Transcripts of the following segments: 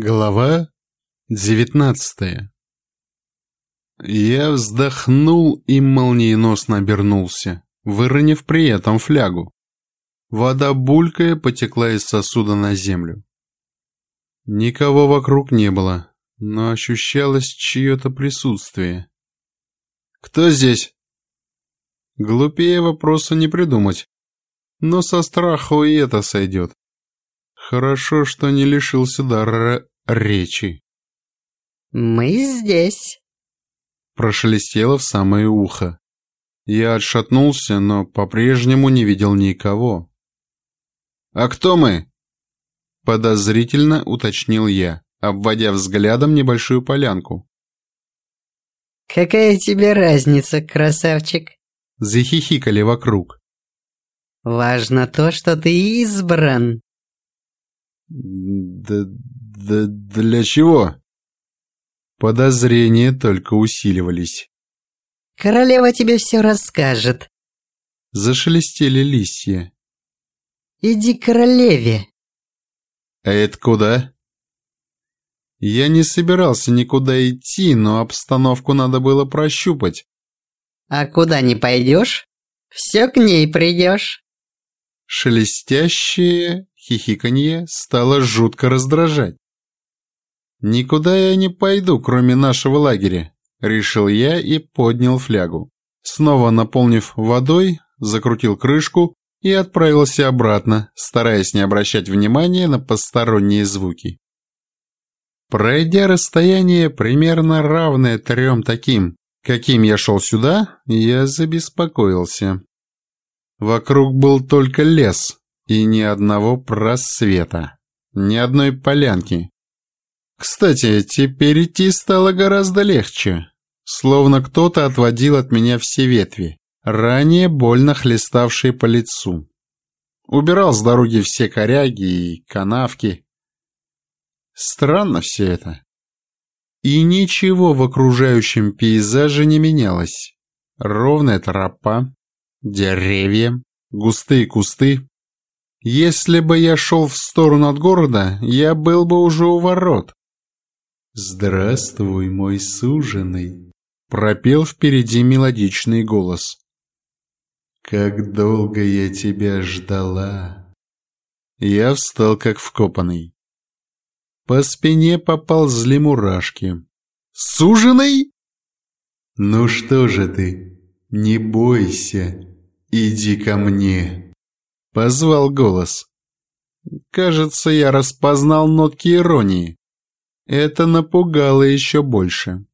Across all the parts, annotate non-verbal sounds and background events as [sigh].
Глава девятнадцатая Я вздохнул и молниеносно обернулся, выронив при этом флягу. Вода булькая потекла из сосуда на землю. Никого вокруг не было, но ощущалось чье-то присутствие. «Кто здесь?» Глупее вопроса не придумать, но со страху и это сойдет. Хорошо, что не лишился дара речи. «Мы здесь», — прошелестело в самое ухо. Я отшатнулся, но по-прежнему не видел никого. «А кто мы?» — подозрительно уточнил я, обводя взглядом небольшую полянку. «Какая тебе разница, красавчик?» — захихикали вокруг. «Важно то, что ты избран». Да, для чего? Подозрения только усиливались. Королева тебе все расскажет. Зашелестели листья. Иди к королеве. А это куда? Я не собирался никуда идти, но обстановку надо было прощупать. А куда не пойдешь, все к ней придешь. Шелестящие хихиканье стало жутко раздражать. «Никуда я не пойду, кроме нашего лагеря», — решил я и поднял флягу. Снова наполнив водой, закрутил крышку и отправился обратно, стараясь не обращать внимания на посторонние звуки. Пройдя расстояние примерно равное трем таким, каким я шел сюда, я забеспокоился. Вокруг был только лес, и ни одного просвета, ни одной полянки. Кстати, теперь идти стало гораздо легче, словно кто-то отводил от меня все ветви, ранее больно хлеставшие по лицу. Убирал с дороги все коряги и канавки. Странно все это. И ничего в окружающем пейзаже не менялось. Ровная тропа, деревья, густые кусты, если бы я шел в сторону от города, я был бы уже у ворот. «Здравствуй, мой суженый», — пропел впереди мелодичный голос. «Как долго я тебя ждала!» Я встал как вкопанный. По спине поползли мурашки. «Суженый?» «Ну что же ты, не бойся, иди ко мне!» Позвал голос. Кажется, я распознал нотки иронии. Это напугало еще больше.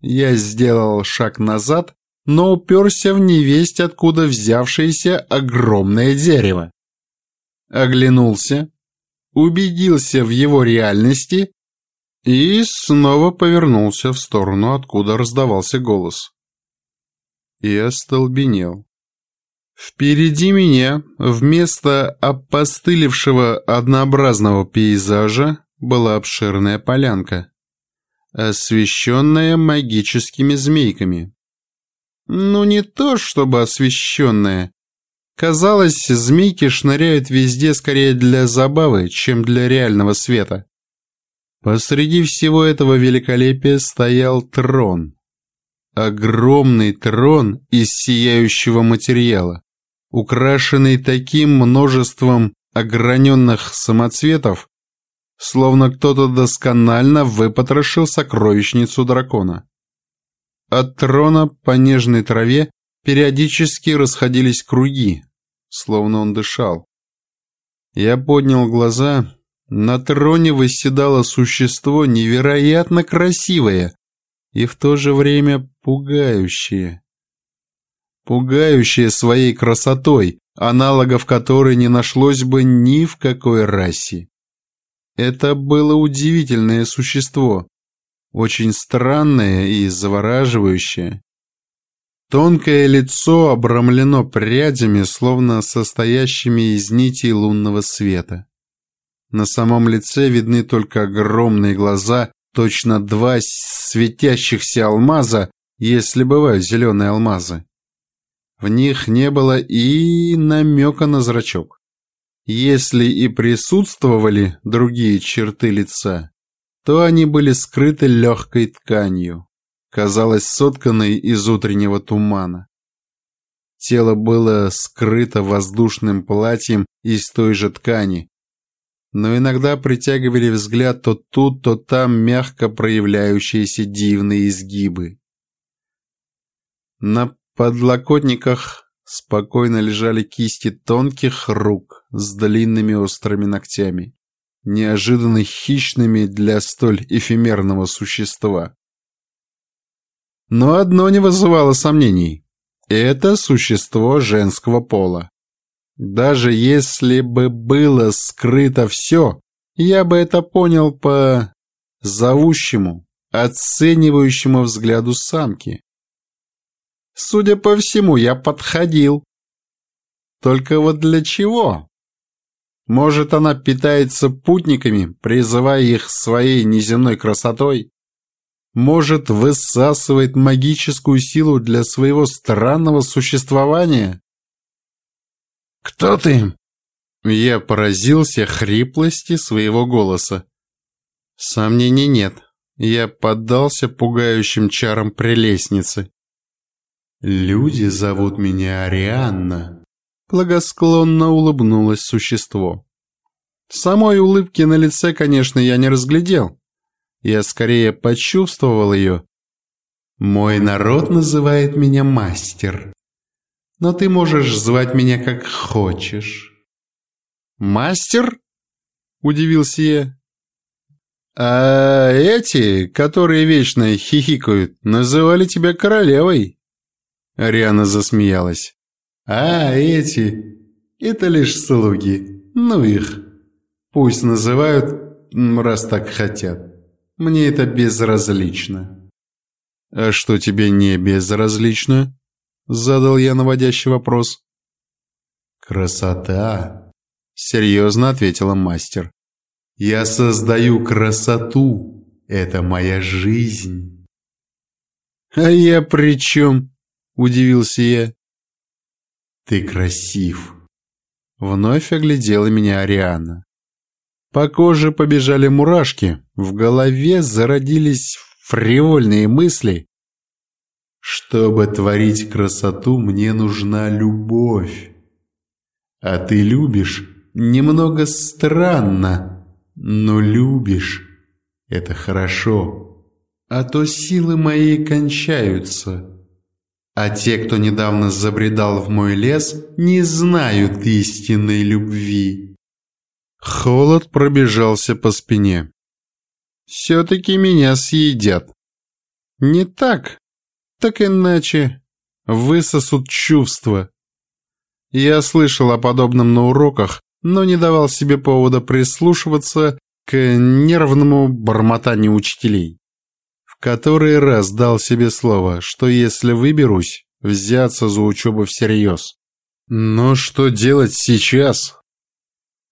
Я сделал шаг назад, но уперся в невесть, откуда взявшееся огромное дерево. Оглянулся, убедился в его реальности и снова повернулся в сторону, откуда раздавался голос. И остолбенел. Впереди меня, вместо опостылевшего однообразного пейзажа, была обширная полянка, освещенная магическими змейками. Ну, не то чтобы освещенная. Казалось, змейки шныряют везде скорее для забавы, чем для реального света. Посреди всего этого великолепия стоял трон. Огромный трон из сияющего материала, украшенный таким множеством ограненных самоцветов, словно кто-то досконально выпотрошил сокровищницу дракона. От трона по нежной траве периодически расходились круги, словно он дышал. Я поднял глаза. На троне восседало существо невероятно красивое, и в то же время пугающее. Пугающее своей красотой, аналогов которой не нашлось бы ни в какой расе. Это было удивительное существо, очень странное и завораживающее. Тонкое лицо обрамлено прядями, словно состоящими из нитей лунного света. На самом лице видны только огромные глаза Точно два светящихся алмаза, если бывают зеленые алмазы. В них не было и намека на зрачок. Если и присутствовали другие черты лица, то они были скрыты легкой тканью, казалось сотканной из утреннего тумана. Тело было скрыто воздушным платьем из той же ткани, но иногда притягивали взгляд то тут, то там мягко проявляющиеся дивные изгибы. На подлокотниках спокойно лежали кисти тонких рук с длинными острыми ногтями, неожиданно хищными для столь эфемерного существа. Но одно не вызывало сомнений. Это существо женского пола. Даже если бы было скрыто все, я бы это понял по зовущему, оценивающему взгляду самки. Судя по всему, я подходил. Только вот для чего? Может, она питается путниками, призывая их своей неземной красотой? Может, высасывает магическую силу для своего странного существования? «Кто ты?» Я поразился хриплости своего голоса. Сомнений нет. Я поддался пугающим чарам прелестницы. «Люди зовут меня Арианна», — благосклонно улыбнулось существо. Самой улыбки на лице, конечно, я не разглядел. Я скорее почувствовал ее. «Мой народ называет меня мастер но ты можешь звать меня как хочешь». «Мастер?» — удивился я. «А эти, которые вечно хихикают, называли тебя королевой?» Ариана засмеялась. «А эти — это лишь слуги. Ну их. Пусть называют, раз так хотят. Мне это безразлично». «А что тебе не безразлично?» Задал я наводящий вопрос. «Красота!» — серьезно ответила мастер. «Я создаю красоту. Это моя жизнь». «А я при чем?» — удивился я. «Ты красив». Вновь оглядела меня Ариана. По коже побежали мурашки, в голове зародились фривольные мысли, чтобы творить красоту, мне нужна любовь. А ты любишь немного странно, но любишь. Это хорошо. А то силы мои кончаются. А те, кто недавно забредал в мой лес, не знают истинной любви. Холод пробежался по спине. Все-таки меня съедят. Не так, так иначе высосут чувства. Я слышал о подобном на уроках, но не давал себе повода прислушиваться к нервному бормотанию учителей. Который раз дал себе слово, что если выберусь, взяться за учебу всерьез. Но что делать сейчас?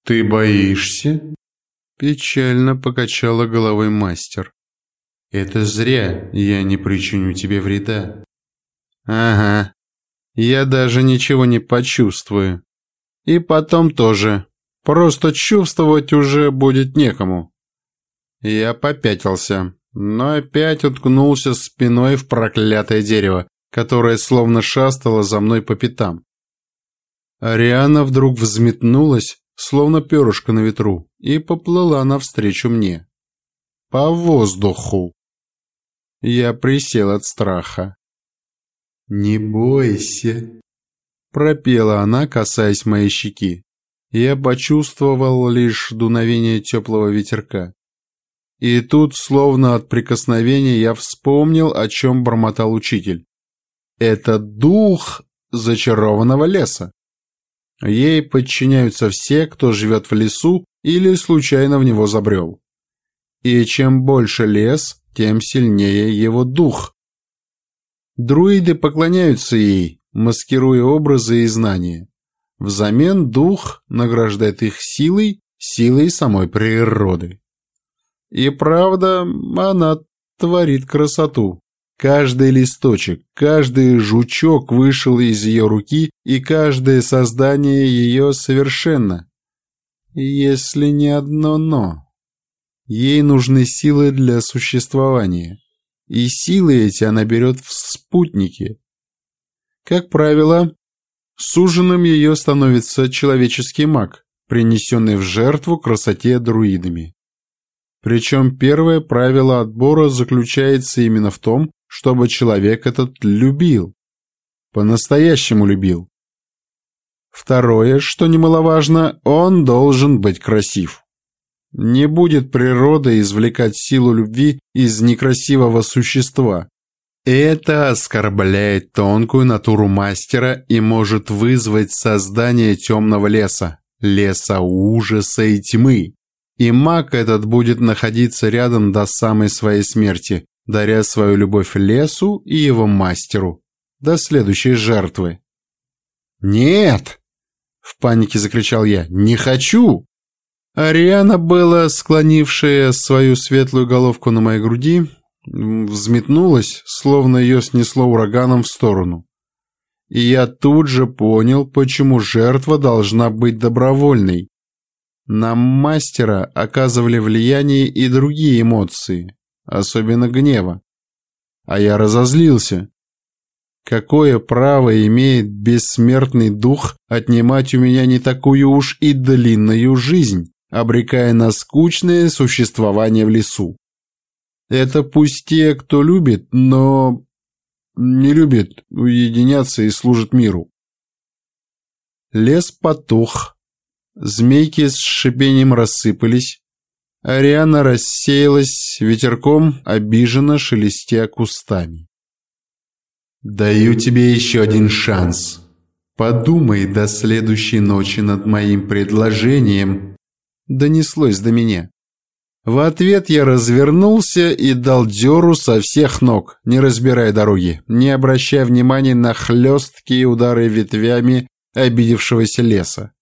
Ты боишься? Печально покачала головой мастер. Это зря, я не причиню тебе вреда. Ага, я даже ничего не почувствую. И потом тоже. Просто чувствовать уже будет некому. Я попятился, но опять уткнулся спиной в проклятое дерево, которое словно шастало за мной по пятам. Ариана вдруг взметнулась, словно перышко на ветру, и поплыла навстречу мне. По воздуху. Я присел от страха. «Не бойся», — пропела она, касаясь моей щеки. Я почувствовал лишь дуновение теплого ветерка. И тут, словно от прикосновения, я вспомнил, о чем бормотал учитель. Это дух зачарованного леса. Ей подчиняются все, кто живет в лесу или случайно в него забрел. И чем больше лес, тем сильнее его дух. Друиды поклоняются ей, маскируя образы и знания. Взамен дух награждает их силой, силой самой природы. И правда, она творит красоту. Каждый листочек, каждый жучок вышел из ее руки, и каждое создание ее совершенно. Если не одно «но». Ей нужны силы для существования. И силы эти она берет в спутнике. Как правило, суженым ее становится человеческий маг, принесенный в жертву красоте друидами. Причем первое правило отбора заключается именно в том, чтобы человек этот любил. По-настоящему любил. Второе, что немаловажно, он должен быть красив. Не будет природа извлекать силу любви из некрасивого существа. Это оскорбляет тонкую натуру мастера и может вызвать создание темного леса, леса ужаса и тьмы. И маг этот будет находиться рядом до самой своей смерти, даря свою любовь лесу и его мастеру, до следующей жертвы. «Нет!» — в панике закричал я. «Не хочу!» Ариана была, склонившая свою светлую головку на моей груди, взметнулась, словно ее снесло ураганом в сторону. И я тут же понял, почему жертва должна быть добровольной. На мастера оказывали влияние и другие эмоции, особенно гнева. А я разозлился. Какое право имеет бессмертный дух отнимать у меня не такую уж и длинную жизнь? обрекая на скучное существование в лесу. Это пусть те, кто любит, но не любит уединяться и служит миру. Лес потух, змейки с шипением рассыпались, Ариана рассеялась ветерком, обиженно шелестя кустами. «Даю тебе еще один шанс. Подумай до следующей ночи над моим предложением донеслось до меня. В ответ я развернулся и дал дёру со всех ног, не разбирая дороги, не обращая внимания на хлесткие удары ветвями обидевшегося леса.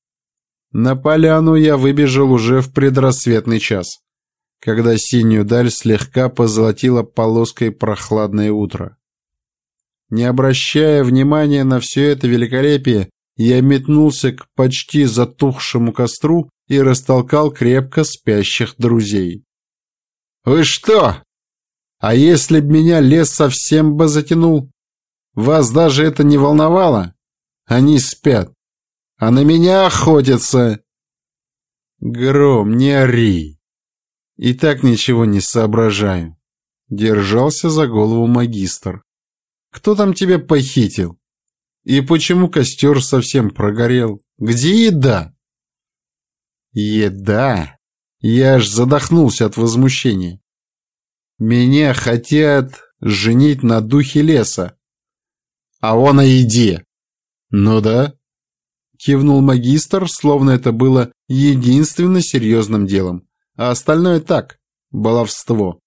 На поляну я выбежал уже в предрассветный час, когда синюю даль слегка позолотила полоской прохладное утро. Не обращая внимания на все это великолепие, я метнулся к почти затухшему костру и растолкал крепко спящих друзей. «Вы что? А если б меня лес совсем бы затянул? Вас даже это не волновало? Они спят, а на меня охотятся!» «Гром, не ори!» «И так ничего не соображаю», — держался за голову магистр. «Кто там тебя похитил? И почему костер совсем прогорел? Где еда?» Еда? Я аж задохнулся от возмущения. Меня хотят женить на духе леса. А он о еде. Ну да. Кивнул магистр, словно это было единственно серьезным делом. А остальное так, баловство.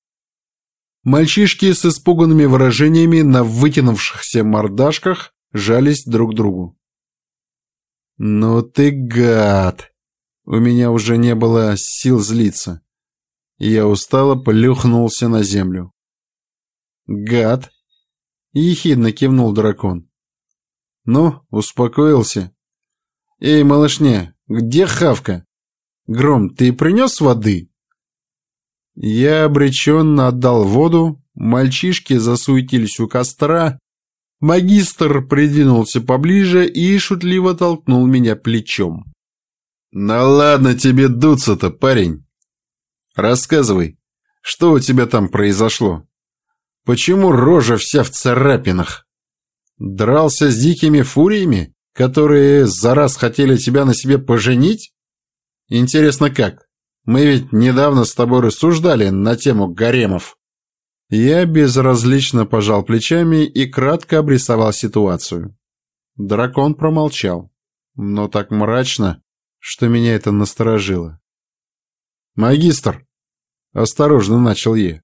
Мальчишки с испуганными выражениями на вытянувшихся мордашках жались друг к другу. «Ну ты гад!» У меня уже не было сил злиться, я устало плюхнулся на землю. «Гад!» — ехидно кивнул дракон. «Ну, успокоился. Эй, малышня, где Хавка? Гром, ты принес воды?» Я обреченно отдал воду, мальчишки засуетились у костра, магистр придвинулся поближе и шутливо толкнул меня плечом. «Ну ладно тебе дуться-то, парень. Рассказывай, что у тебя там произошло? Почему рожа вся в царапинах? Дрался с дикими фуриями, которые за раз хотели тебя на себе поженить? Интересно как? Мы ведь недавно с тобой рассуждали на тему гаремов». Я безразлично пожал плечами и кратко обрисовал ситуацию. Дракон промолчал, но так мрачно, что меня это насторожило. «Магистр!» — осторожно начал я.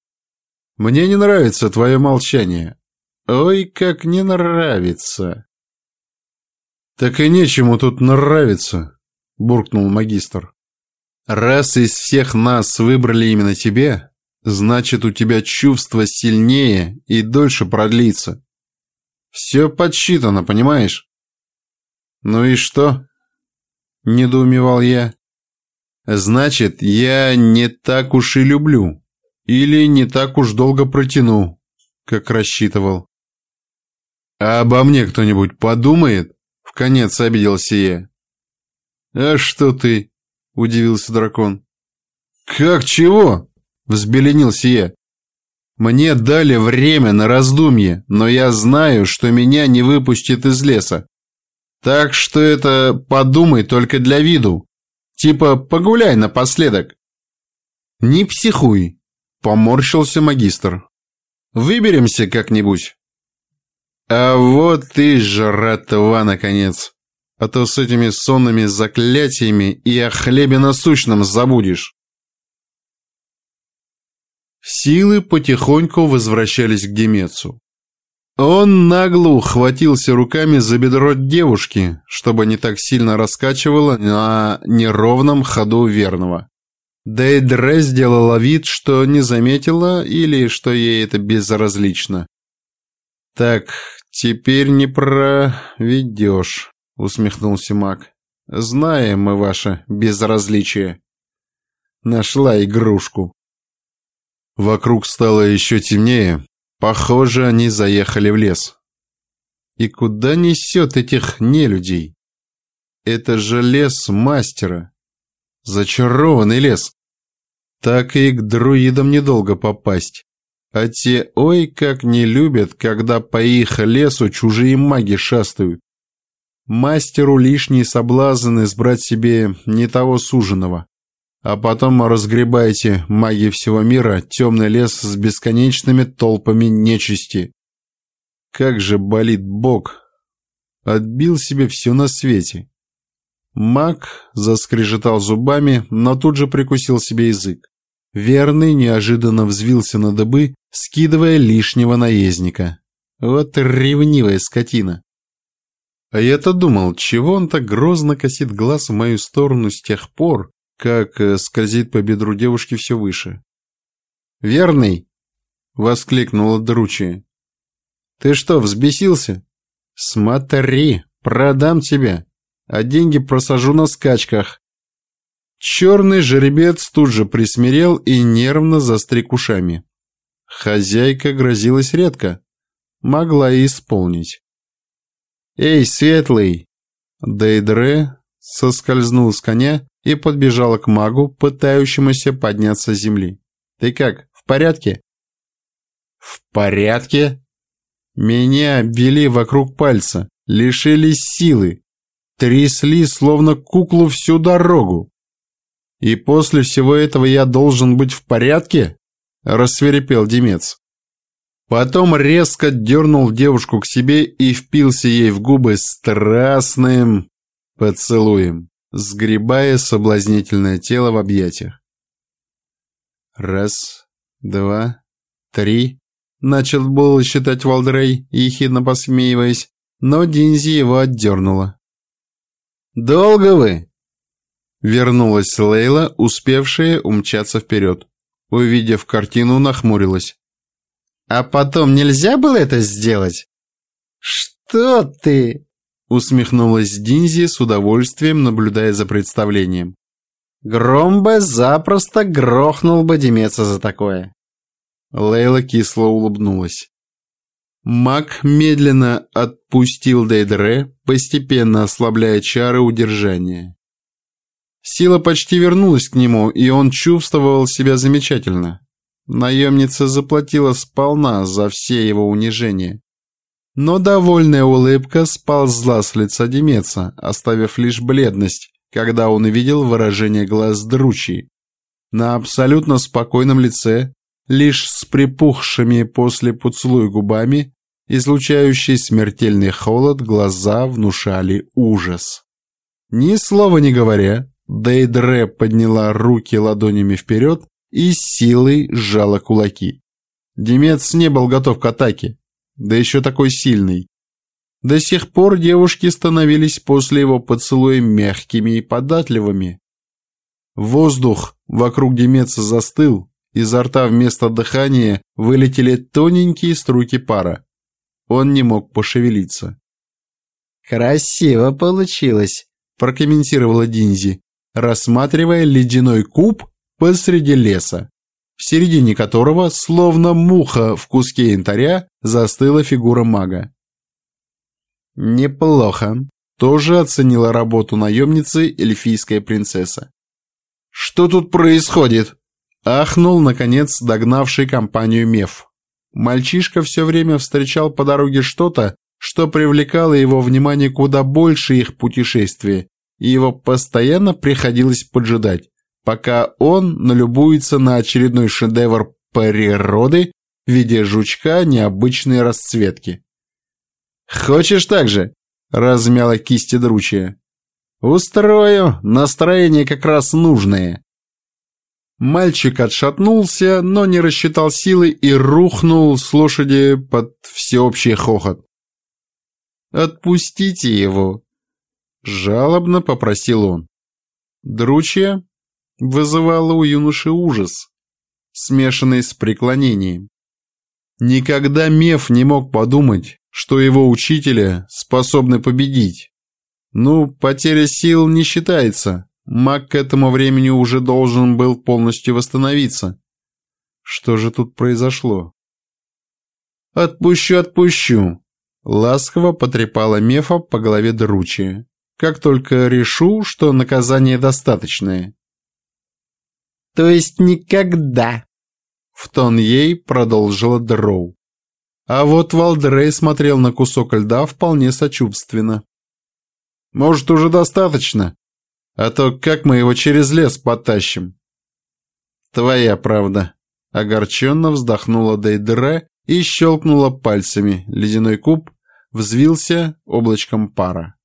«Мне не нравится твое молчание. Ой, как не нравится!» «Так и нечему тут нравиться», — буркнул магистр. «Раз из всех нас выбрали именно тебя, значит, у тебя чувство сильнее и дольше продлится. Все подсчитано, понимаешь?» «Ну и что?» недоумевал я. Значит, я не так уж и люблю. Или не так уж долго протяну, как рассчитывал. А обо мне кто-нибудь подумает? Конец обиделся я. А что ты? Удивился дракон. Как чего? Взбеленился я. Мне дали время на раздумье, но я знаю, что меня не выпустят из леса. Так что это подумай только для виду. Типа погуляй напоследок. Не психуй, поморщился магистр. Выберемся как-нибудь. А вот ты жратва, наконец. А то с этими сонными заклятиями и о хлебе насущном забудешь. Силы потихоньку возвращались к Демецу. Он нагло ухватился руками за бедро девушки, чтобы не так сильно раскачивало на неровном ходу верного. Дейдре сделала вид, что не заметила или что ей это безразлично. «Так, теперь не проведешь», — усмехнулся маг. «Знаем мы ваше безразличие». Нашла игрушку. Вокруг стало еще темнее, Похоже, они заехали в лес. И куда несет этих нелюдей? Это же лес мастера. Зачарованный лес. Так и к друидам недолго попасть. А те ой как не любят, когда по их лесу чужие маги шастают. Мастеру лишний соблазн избрать себе не того суженого а потом разгребайте, маги всего мира, темный лес с бесконечными толпами нечисти. Как же болит бог! Отбил себе все на свете. Маг заскрежетал зубами, но тут же прикусил себе язык. Верный неожиданно взвился на дыбы, скидывая лишнего наездника. Вот ревнивая скотина. А я-то думал, чего он так грозно косит глаз в мою сторону с тех пор, как э, скользит по бедру девушки все выше. «Верный!» — воскликнула Дручи. «Ты что, взбесился? Смотри, продам тебя, а деньги просажу на скачках». Черный жеребец тут же присмирел и нервно застриг ушами. Хозяйка грозилась редко. Могла и исполнить. «Эй, Светлый!» Дейдре соскользнул с коня и подбежала к магу, пытающемуся подняться с земли. «Ты как, в порядке?» «В порядке?» Меня обвели вокруг пальца, лишили силы, трясли, словно куклу всю дорогу. «И после всего этого я должен быть в порядке?» – рассверепел Демец. Потом резко дернул девушку к себе и впился ей в губы страстным поцелуем сгребая соблазнительное тело в объятиях. «Раз, два, три...» — начал было считать Валдрей, ехидно посмеиваясь, но Динзи его отдернула. «Долго вы?» Вернулась Лейла, успевшая умчаться вперед. Увидев картину, нахмурилась. «А потом нельзя было это сделать?» «Что ты?» Усмехнулась Динзи с удовольствием, наблюдая за представлением. Гром бы запросто грохнул бы Демеца за такое. Лейла кисло улыбнулась. Маг медленно отпустил Дейдре, постепенно ослабляя чары удержания. Сила почти вернулась к нему, и он чувствовал себя замечательно. Наемница заплатила сполна за все его унижения. Но довольная улыбка сползла с лица Демеца, оставив лишь бледность, когда он увидел выражение глаз Дручи. На абсолютно спокойном лице, лишь с припухшими после поцелуя губами, излучающий смертельный холод, глаза внушали ужас. Ни слова не говоря, Дейдре подняла руки ладонями вперед и силой сжала кулаки. Демец не был готов к атаке, да еще такой сильный. До сих пор девушки становились после его поцелуя мягкими и податливыми. Воздух вокруг Демеца застыл, изо рта вместо дыхания вылетели тоненькие струйки пара. Он не мог пошевелиться. «Красиво получилось», – прокомментировала Динзи. Рассматривая ледяной куб посреди леса, в середине которого, словно муха в куске янтаря, застыла фигура мага. Неплохо. Тоже оценила работу наемницы эльфийская принцесса. «Что тут происходит?» Ахнул, наконец, догнавший компанию Меф. Мальчишка все время встречал по дороге что-то, что привлекало его внимание куда больше их путешествия, и его постоянно приходилось поджидать, пока он налюбуется на очередной шедевр природы в виде жучка необычной расцветки. «Хочешь так же?» — размяла кисти дручья. «Устрою, настроение как раз нужное». Мальчик отшатнулся, но не рассчитал силы и рухнул с лошади под всеобщий хохот. «Отпустите его!» — жалобно попросил он. Дручья вызывала у юноши ужас, смешанный с преклонением. Никогда Меф не мог подумать, что его учителя способны победить. Ну, потеря сил не считается. Маг к этому времени уже должен был полностью восстановиться. Что же тут произошло? «Отпущу, отпущу!» Ласково потрепала Мефа по голове Дручи. «Как только решу, что наказание достаточное». «То есть никогда?» В тон ей продолжила Дроу. А вот Валдрей смотрел на кусок льда вполне сочувственно. «Может, уже достаточно? А то как мы его через лес потащим?» «Твоя правда», — огорченно вздохнула Дейдре и щелкнула пальцами. Ледяной куб взвился облачком пара.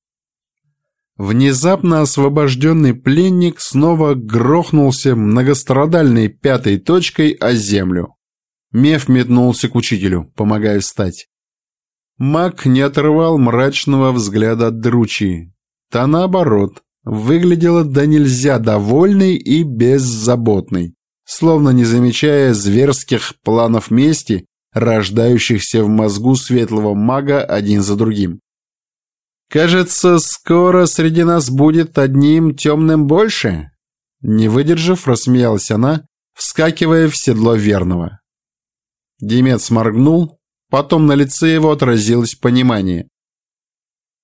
Внезапно освобожденный пленник снова грохнулся многострадальной пятой точкой о землю. Меф метнулся к учителю, помогая встать. Маг не отрывал мрачного взгляда от Дручи. Та, наоборот, выглядела да нельзя довольной и беззаботной, словно не замечая зверских планов мести, рождающихся в мозгу светлого мага один за другим. «Кажется, скоро среди нас будет одним темным больше?» Не выдержав, рассмеялась она, вскакивая в седло верного. Демец моргнул, потом на лице его отразилось понимание.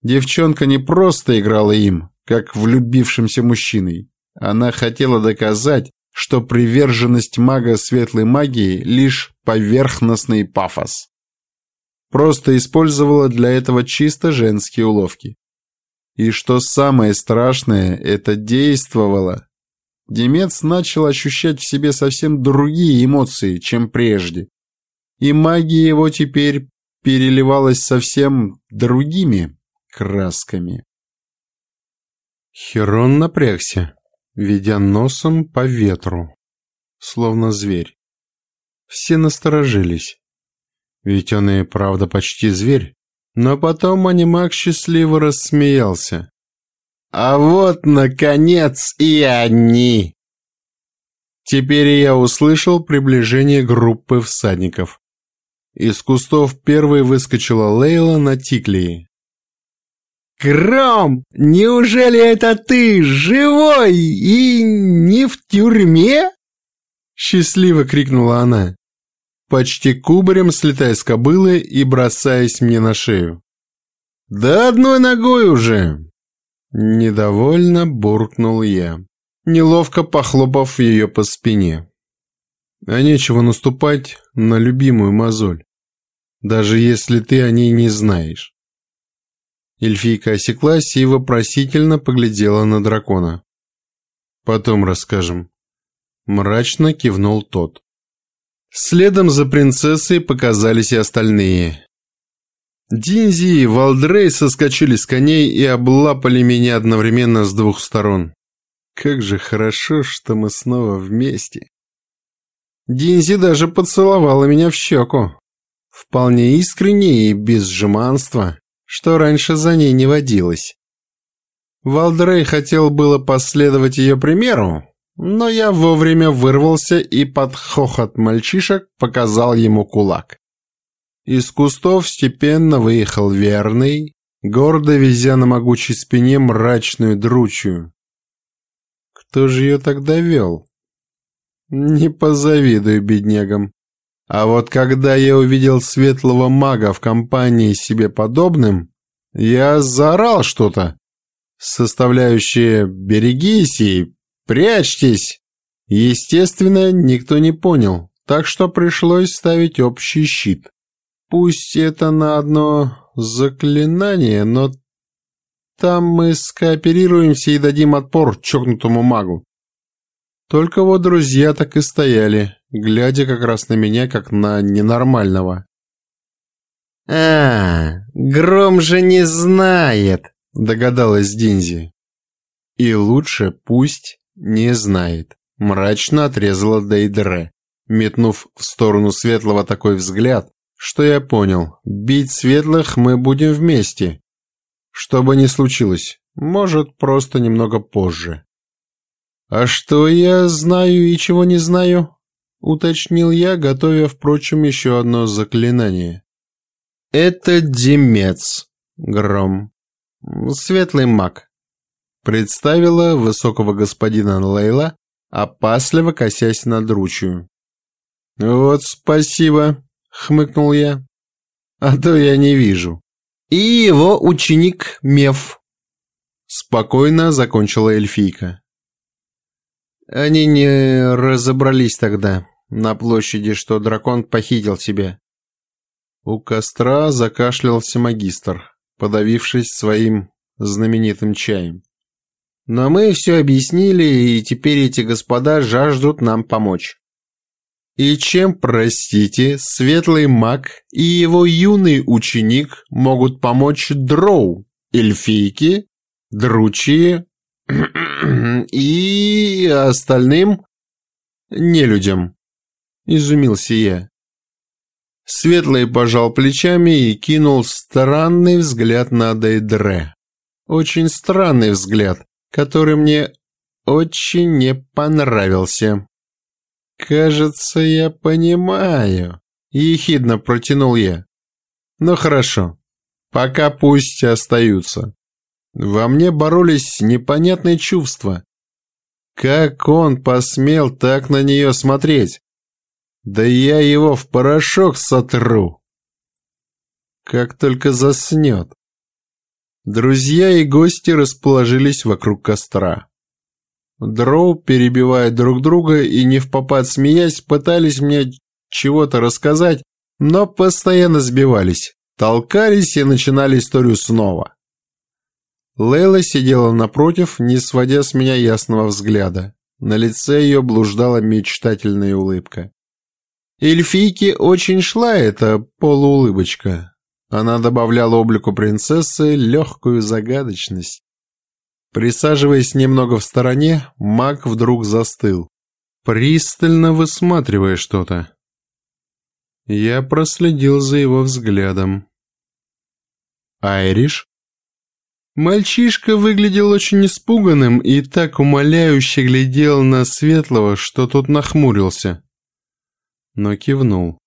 Девчонка не просто играла им, как влюбившимся мужчиной. Она хотела доказать, что приверженность мага светлой магии лишь поверхностный пафос. Просто использовала для этого чисто женские уловки. И что самое страшное, это действовало. Демец начал ощущать в себе совсем другие эмоции, чем прежде и магия его теперь переливалась совсем другими красками. Херон напрягся, ведя носом по ветру, словно зверь. Все насторожились, ведь он и правда почти зверь, но потом анимак счастливо рассмеялся. «А вот, наконец, и они!» Теперь я услышал приближение группы всадников. Из кустов первой выскочила Лейла на Тиклии. «Гром, неужели это ты, живой и не в тюрьме?» Счастливо крикнула она, почти кубарем слетая с кобылы и бросаясь мне на шею. «Да одной ногой уже!» Недовольно буркнул я, неловко похлопав ее по спине. А нечего наступать на любимую мозоль даже если ты о ней не знаешь. Эльфийка осеклась и вопросительно поглядела на дракона. «Потом расскажем». Мрачно кивнул тот. Следом за принцессой показались и остальные. Динзи и Валдрей соскочили с коней и облапали меня одновременно с двух сторон. Как же хорошо, что мы снова вместе. Динзи даже поцеловала меня в щеку вполне искренне и без жеманства, что раньше за ней не водилось. Валдрей хотел было последовать ее примеру, но я вовремя вырвался и под хохот мальчишек показал ему кулак. Из кустов степенно выехал верный, гордо везя на могучей спине мрачную дручью. Кто же ее тогда вел? Не позавидую беднягам. А вот когда я увидел светлого мага в компании себе подобным, я заорал что-то, составляющее «берегись» и «прячьтесь». Естественно, никто не понял, так что пришлось ставить общий щит. Пусть это на одно заклинание, но там мы скооперируемся и дадим отпор чокнутому магу. Только вот друзья так и стояли, глядя как раз на меня, как на ненормального. «А, Гром же не знает», — догадалась Динзи. «И лучше пусть не знает», — мрачно отрезала Дейдре, метнув в сторону Светлого такой взгляд, что я понял, бить Светлых мы будем вместе. Что бы ни случилось, может, просто немного позже. «А что я знаю и чего не знаю?» — уточнил я, готовя, впрочем, еще одно заклинание. «Это Демец, Гром, светлый маг», — представила высокого господина Лейла, опасливо косясь на дручью. «Вот спасибо», — хмыкнул я, — «а то я не вижу». «И его ученик Меф», — спокойно закончила эльфийка. Они не разобрались тогда на площади, что дракон похитил тебя. У костра закашлялся магистр, подавившись своим знаменитым чаем. Но мы все объяснили, и теперь эти господа жаждут нам помочь. И чем, простите, светлый маг и его юный ученик могут помочь дроу, эльфийки, дручи [clears throat] и остальным нелюдям? Изумился я. Светлый пожал плечами и кинул странный взгляд на Дейдре. Очень странный взгляд, который мне очень не понравился. «Кажется, я понимаю», — ехидно протянул я. «Ну хорошо, пока пусть остаются. Во мне боролись непонятные чувства. Как он посмел так на нее смотреть? Да я его в порошок сотру. Как только заснет. Друзья и гости расположились вокруг костра. Дроу, перебивая друг друга и не в попад смеясь, пытались мне чего-то рассказать, но постоянно сбивались, толкались и начинали историю снова. Лейла сидела напротив, не сводя с меня ясного взгляда. На лице ее блуждала мечтательная улыбка. Эльфийке очень шла эта полуулыбочка. Она добавляла облику принцессы легкую загадочность. Присаживаясь немного в стороне, маг вдруг застыл, пристально высматривая что-то. Я проследил за его взглядом. «Айриш?» Мальчишка выглядел очень испуганным и так умоляюще глядел на Светлого, что тот нахмурился. Но кивнул.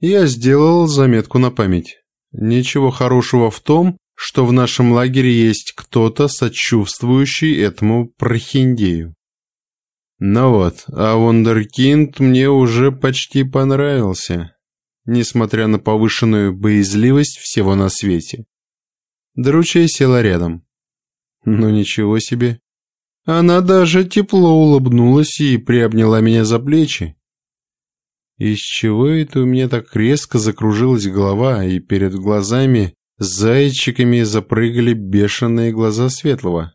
Я сделал заметку на память. Ничего хорошего в том, что в нашем лагере есть кто-то, сочувствующий этому прохиндею. Ну вот, а Вундеркинд мне уже почти понравился, несмотря на повышенную боязливость всего на свете. Дручья села рядом. Ну ничего себе. Она даже тепло улыбнулась и приобняла меня за плечи. Из чего это у меня так резко закружилась голова, и перед глазами Зайчиками запрыгали бешеные глаза Светлого.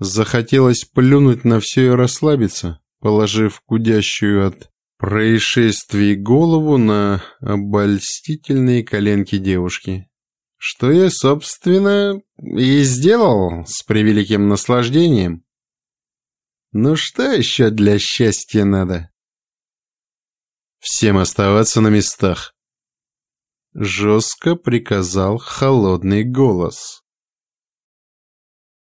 Захотелось плюнуть на все и расслабиться, положив гудящую от происшествий голову на обольстительные коленки девушки. Что я, собственно, и сделал с превеликим наслаждением. Ну что еще для счастья надо? Всем оставаться на местах жестко приказал холодный голос.